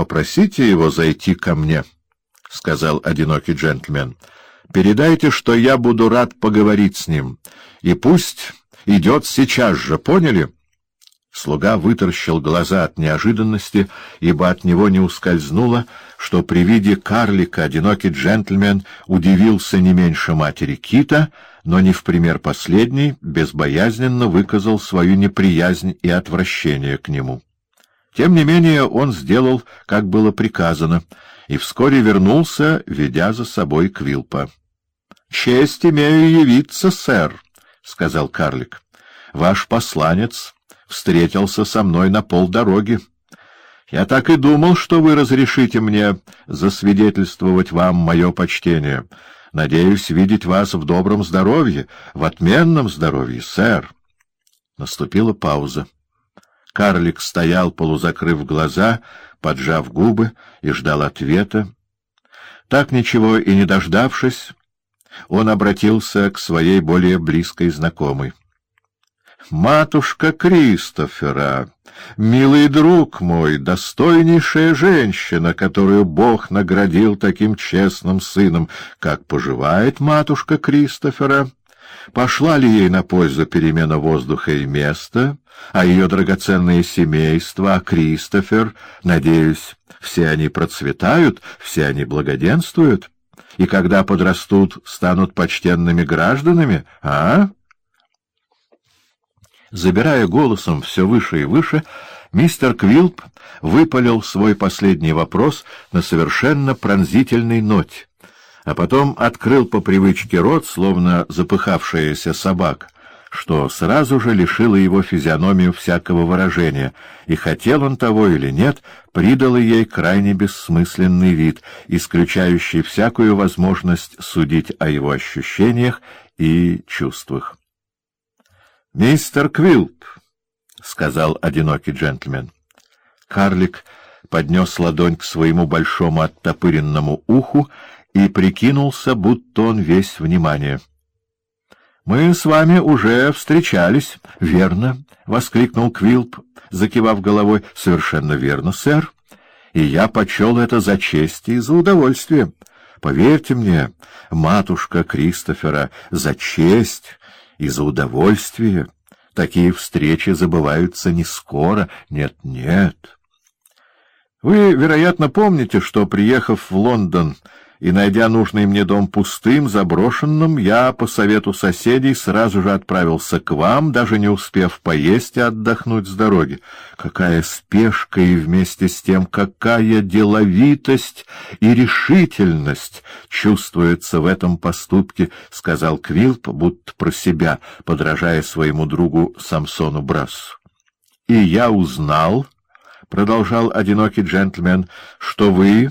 Попросите его зайти ко мне, — сказал одинокий джентльмен. — Передайте, что я буду рад поговорить с ним, и пусть идет сейчас же, поняли? Слуга вытаращил глаза от неожиданности, ибо от него не ускользнуло, что при виде карлика одинокий джентльмен удивился не меньше матери Кита, но не в пример последний, безбоязненно выказал свою неприязнь и отвращение к нему. Тем не менее он сделал, как было приказано, и вскоре вернулся, ведя за собой Квилпа. — Честь имею явиться, сэр, — сказал карлик. — Ваш посланец встретился со мной на полдороги. Я так и думал, что вы разрешите мне засвидетельствовать вам мое почтение. Надеюсь видеть вас в добром здоровье, в отменном здоровье, сэр. Наступила пауза. Карлик стоял, полузакрыв глаза, поджав губы, и ждал ответа. Так ничего и не дождавшись, он обратился к своей более близкой знакомой. «Матушка Кристофера, милый друг мой, достойнейшая женщина, которую Бог наградил таким честным сыном, как поживает матушка Кристофера?» Пошла ли ей на пользу перемена воздуха и места, а ее драгоценное семейство, а Кристофер, надеюсь, все они процветают, все они благоденствуют, и когда подрастут, станут почтенными гражданами, а? Забирая голосом все выше и выше, мистер Квилп выпалил свой последний вопрос на совершенно пронзительной ноте а потом открыл по привычке рот, словно запыхавшаяся собака, что сразу же лишило его физиономию всякого выражения, и, хотел он того или нет, придало ей крайне бессмысленный вид, исключающий всякую возможность судить о его ощущениях и чувствах. — Мистер Квилп, — сказал одинокий джентльмен. Карлик поднес ладонь к своему большому оттопыренному уху и прикинулся, будто он весь внимание. — Мы с вами уже встречались, верно? — воскликнул Квилп, закивав головой. — Совершенно верно, сэр. И я почел это за честь и за удовольствие. Поверьте мне, матушка Кристофера, за честь и за удовольствие. Такие встречи забываются не скоро. Нет, нет. Вы, вероятно, помните, что, приехав в Лондон, и, найдя нужный мне дом пустым, заброшенным, я, по совету соседей, сразу же отправился к вам, даже не успев поесть и отдохнуть с дороги. Какая спешка и вместе с тем какая деловитость и решительность чувствуется в этом поступке, — сказал Квилп, будто про себя, подражая своему другу Самсону Брассу. — И я узнал, — продолжал одинокий джентльмен, — что вы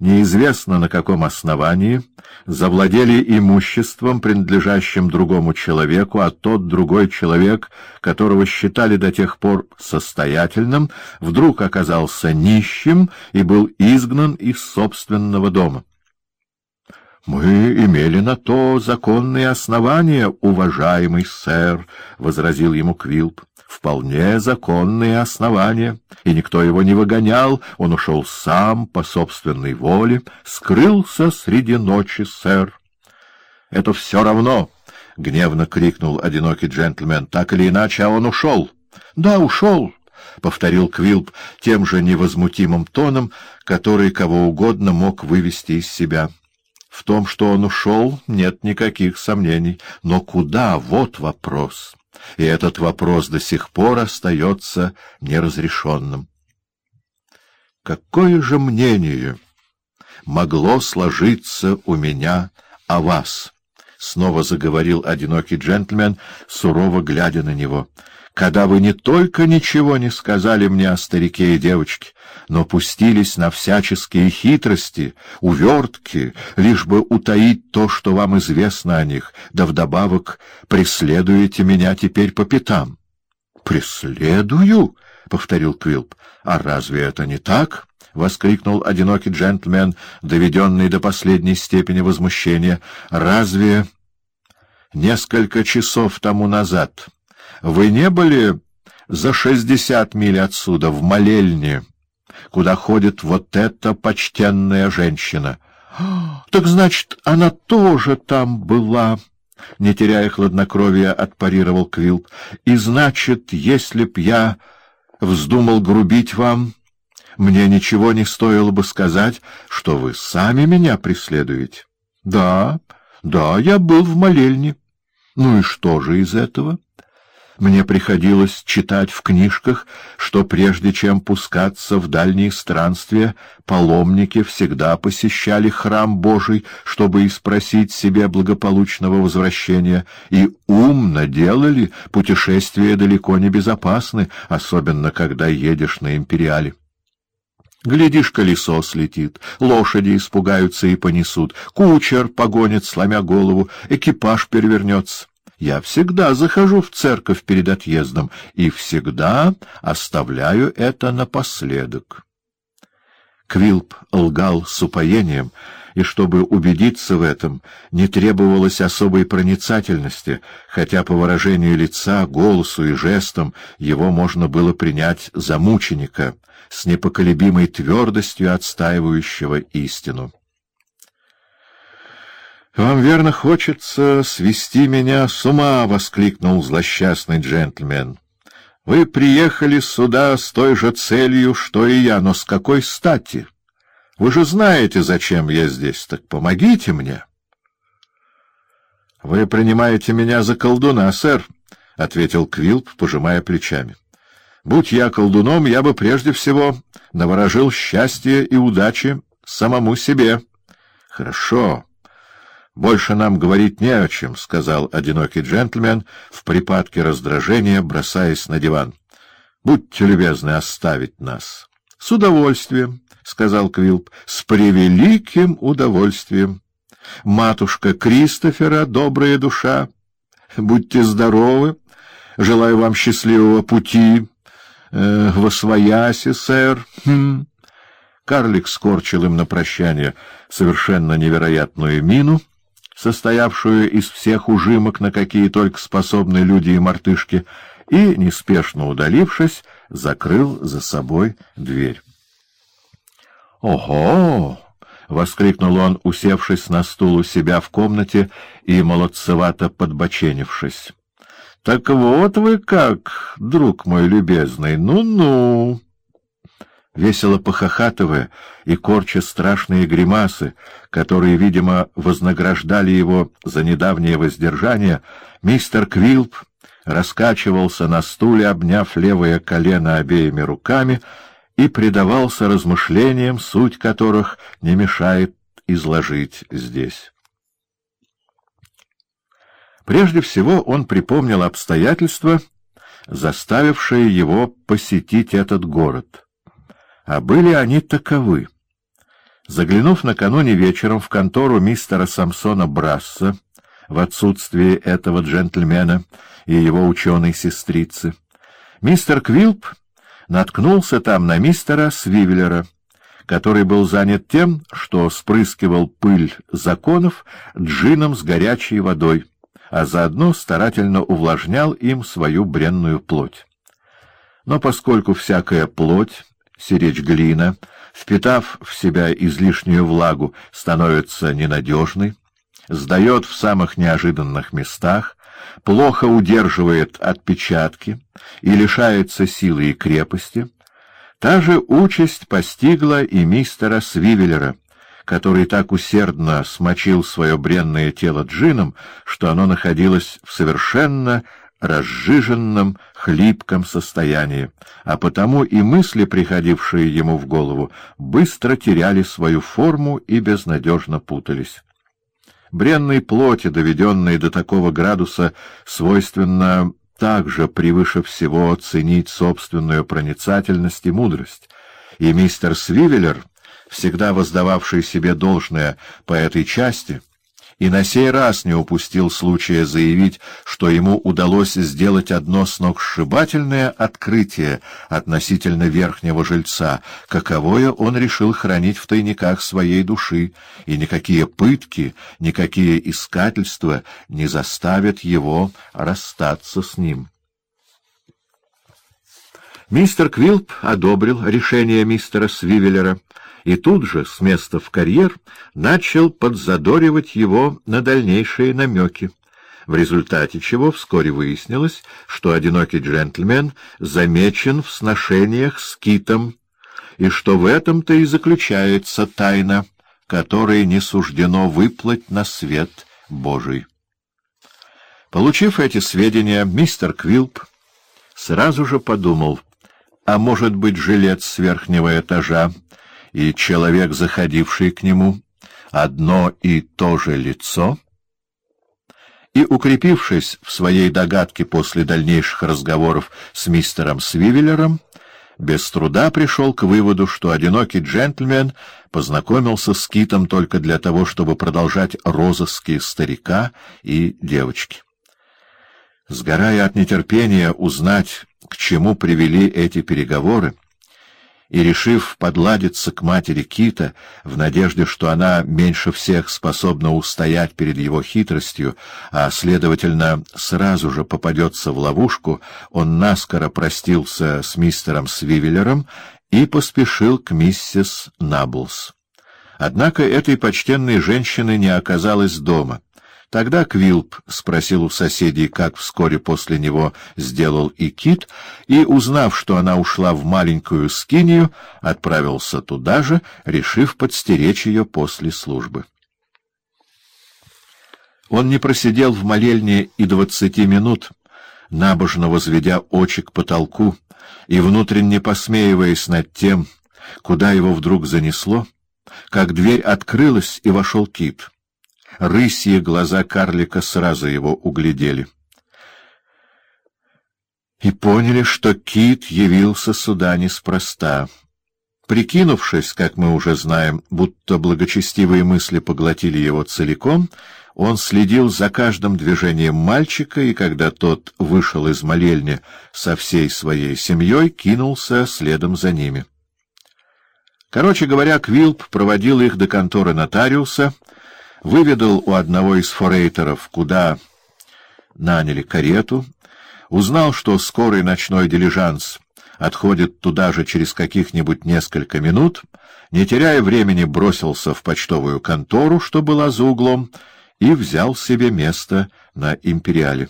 неизвестно на каком основании, завладели имуществом, принадлежащим другому человеку, а тот другой человек, которого считали до тех пор состоятельным, вдруг оказался нищим и был изгнан из собственного дома. — Мы имели на то законные основания, уважаемый сэр, — возразил ему Квилп вполне законные основания, и никто его не выгонял, он ушел сам по собственной воле, скрылся среди ночи, сэр. — Это все равно, — гневно крикнул одинокий джентльмен, — так или иначе, а он ушел. — Да, ушел, — повторил Квилп тем же невозмутимым тоном, который кого угодно мог вывести из себя. В том, что он ушел, нет никаких сомнений. Но куда — вот вопрос и этот вопрос до сих пор остается неразрешенным. Какое же мнение могло сложиться у меня о вас? — снова заговорил одинокий джентльмен, сурово глядя на него — когда вы не только ничего не сказали мне о старике и девочке, но пустились на всяческие хитрости, увертки, лишь бы утаить то, что вам известно о них, да вдобавок преследуете меня теперь по пятам. — Преследую? — повторил Квилп. — А разве это не так? — воскликнул одинокий джентльмен, доведенный до последней степени возмущения. — Разве несколько часов тому назад вы не были за шестьдесят миль отсюда, в молельне, куда ходит вот эта почтенная женщина. — Так значит, она тоже там была, — не теряя хладнокровия, отпарировал Квилп. — И значит, если б я вздумал грубить вам, мне ничего не стоило бы сказать, что вы сами меня преследуете. — Да, да, я был в молельне. Ну и что же из этого? — мне приходилось читать в книжках, что прежде чем пускаться в дальние странствия, паломники всегда посещали храм Божий, чтобы испросить себе благополучного возвращения, и умно делали, путешествия далеко не безопасны, особенно когда едешь на империале. Глядишь, колесо слетит, лошади испугаются и понесут, кучер погонит, сломя голову, экипаж перевернется. Я всегда захожу в церковь перед отъездом и всегда оставляю это напоследок. Квилп лгал с упоением, и чтобы убедиться в этом, не требовалось особой проницательности, хотя по выражению лица, голосу и жестам его можно было принять за мученика, с непоколебимой твердостью отстаивающего истину. — Вам, верно, хочется свести меня с ума! — воскликнул злосчастный джентльмен. — Вы приехали сюда с той же целью, что и я, но с какой стати? Вы же знаете, зачем я здесь, так помогите мне. — Вы принимаете меня за колдуна, сэр, — ответил Квилп, пожимая плечами. — Будь я колдуном, я бы прежде всего наворожил счастье и удачи самому себе. — Хорошо. — Больше нам говорить не о чем, — сказал одинокий джентльмен в припадке раздражения, бросаясь на диван. — Будьте любезны оставить нас. — С удовольствием, — сказал Квилп, — с превеликим удовольствием. Матушка Кристофера, добрая душа, будьте здоровы, желаю вам счастливого пути, э, во свояси, сэр. Хм. Карлик скорчил им на прощание совершенно невероятную мину — состоявшую из всех ужимок, на какие только способны люди и мартышки, и, неспешно удалившись, закрыл за собой дверь. «Ого!» — воскликнул он, усевшись на стул у себя в комнате и молодцевато подбоченившись. — Так вот вы как, друг мой любезный, ну-ну! Весело похохатывая и корча страшные гримасы, которые, видимо, вознаграждали его за недавнее воздержание, мистер Квилп раскачивался на стуле, обняв левое колено обеими руками, и предавался размышлениям, суть которых не мешает изложить здесь. Прежде всего он припомнил обстоятельства, заставившие его посетить этот город — а были они таковы. Заглянув накануне вечером в контору мистера Самсона Брасса, в отсутствие этого джентльмена и его ученой-сестрицы, мистер Квилп наткнулся там на мистера Свивеллера, который был занят тем, что спрыскивал пыль законов джином с горячей водой, а заодно старательно увлажнял им свою бренную плоть. Но поскольку всякая плоть сиречь глина, впитав в себя излишнюю влагу, становится ненадежной, сдает в самых неожиданных местах, плохо удерживает отпечатки и лишается силы и крепости, та же участь постигла и мистера Свивеллера, который так усердно смочил свое бренное тело джином, что оно находилось в совершенно разжиженном, хлипком состоянии, а потому и мысли, приходившие ему в голову, быстро теряли свою форму и безнадежно путались. Бренной плоти, доведенной до такого градуса, свойственно также превыше всего ценить собственную проницательность и мудрость, и мистер Свивеллер, всегда воздававший себе должное по этой части, — и на сей раз не упустил случая заявить, что ему удалось сделать одно сногсшибательное открытие относительно верхнего жильца, каковое он решил хранить в тайниках своей души, и никакие пытки, никакие искательства не заставят его расстаться с ним. Мистер Квилп одобрил решение мистера Свивеллера и тут же, с места в карьер, начал подзадоривать его на дальнейшие намеки, в результате чего вскоре выяснилось, что одинокий джентльмен замечен в сношениях с Китом, и что в этом-то и заключается тайна, которой не суждено выплыть на свет Божий. Получив эти сведения, мистер Квилп сразу же подумал, а может быть, жилец с верхнего этажа и человек, заходивший к нему, одно и то же лицо? И, укрепившись в своей догадке после дальнейших разговоров с мистером Свивеллером, без труда пришел к выводу, что одинокий джентльмен познакомился с Китом только для того, чтобы продолжать розыски старика и девочки. Сгорая от нетерпения узнать, к чему привели эти переговоры, и, решив подладиться к матери Кита, в надежде, что она меньше всех способна устоять перед его хитростью, а, следовательно, сразу же попадется в ловушку, он наскоро простился с мистером Свивеллером и поспешил к миссис Наблс. Однако этой почтенной женщины не оказалось дома. Тогда Квилп спросил у соседей, как вскоре после него сделал и Кит, и, узнав, что она ушла в маленькую скинию, отправился туда же, решив подстеречь ее после службы. Он не просидел в молельне и двадцати минут, набожно возведя очи к потолку и внутренне посмеиваясь над тем, куда его вдруг занесло, как дверь открылась, и вошел Кит — Рысьи глаза карлика сразу его углядели. И поняли, что кит явился сюда неспроста. Прикинувшись, как мы уже знаем, будто благочестивые мысли поглотили его целиком, он следил за каждым движением мальчика, и когда тот вышел из молельни со всей своей семьей, кинулся следом за ними. Короче говоря, Квилп проводил их до конторы нотариуса — выведал у одного из форейтеров, куда наняли карету, узнал, что скорый ночной дилижанс отходит туда же через каких-нибудь несколько минут, не теряя времени бросился в почтовую контору, что была за углом, и взял себе место на империале.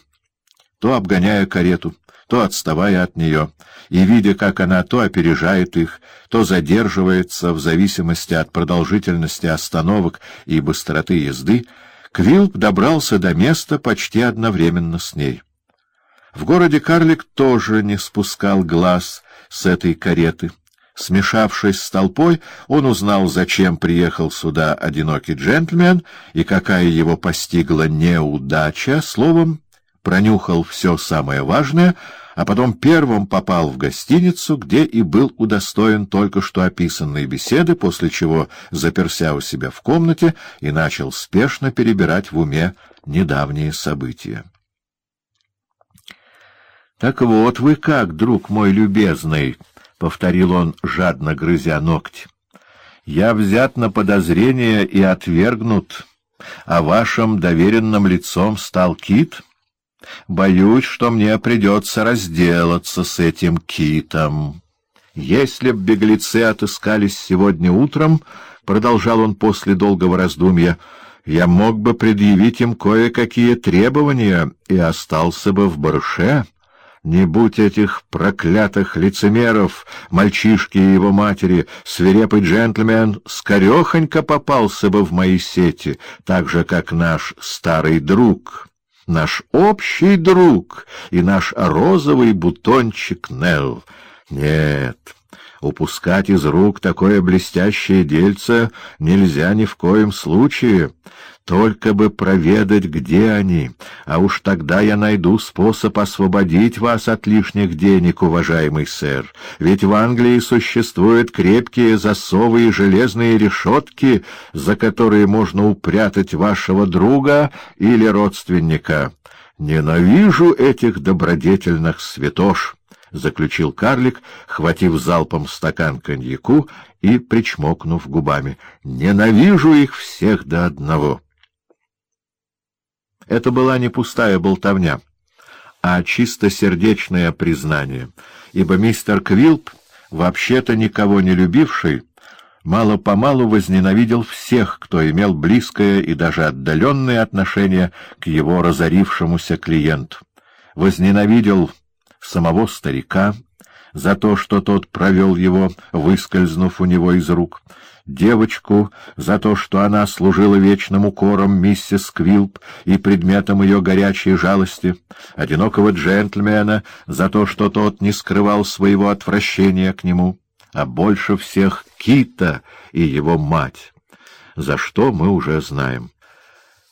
То обгоняя карету, то отставая от нее, и, видя, как она то опережает их, то задерживается в зависимости от продолжительности остановок и быстроты езды, Квилп добрался до места почти одновременно с ней. В городе Карлик тоже не спускал глаз с этой кареты. Смешавшись с толпой, он узнал, зачем приехал сюда одинокий джентльмен и какая его постигла неудача, словом, пронюхал все самое важное, а потом первым попал в гостиницу, где и был удостоен только что описанной беседы, после чего заперся у себя в комнате и начал спешно перебирать в уме недавние события. — Так вот вы как, друг мой любезный, — повторил он, жадно грызя ногти, — я взят на подозрение и отвергнут, а вашим доверенным лицом стал кит — Боюсь, что мне придется разделаться с этим китом. Если б беглецы отыскались сегодня утром, — продолжал он после долгого раздумья, — я мог бы предъявить им кое-какие требования и остался бы в барше. Не будь этих проклятых лицемеров, мальчишки и его матери, свирепый джентльмен скорехонько попался бы в мои сети, так же, как наш старый друг» наш общий друг и наш розовый бутончик Нелл. Нет, упускать из рук такое блестящее дельце нельзя ни в коем случае. Только бы проведать, где они, а уж тогда я найду способ освободить вас от лишних денег, уважаемый сэр. Ведь в Англии существуют крепкие засовы и железные решетки, за которые можно упрятать вашего друга или родственника. Ненавижу этих добродетельных святош. — заключил карлик, хватив залпом стакан коньяку и причмокнув губами. — Ненавижу их всех до одного. Это была не пустая болтовня, а чистосердечное признание, ибо мистер Квилп, вообще-то никого не любивший, мало-помалу возненавидел всех, кто имел близкое и даже отдаленное отношение к его разорившемуся клиенту. Возненавидел самого старика за то, что тот провел его, выскользнув у него из рук, девочку за то, что она служила вечным укором миссис Квилп и предметом ее горячей жалости, одинокого джентльмена за то, что тот не скрывал своего отвращения к нему, а больше всех Кита и его мать, за что мы уже знаем.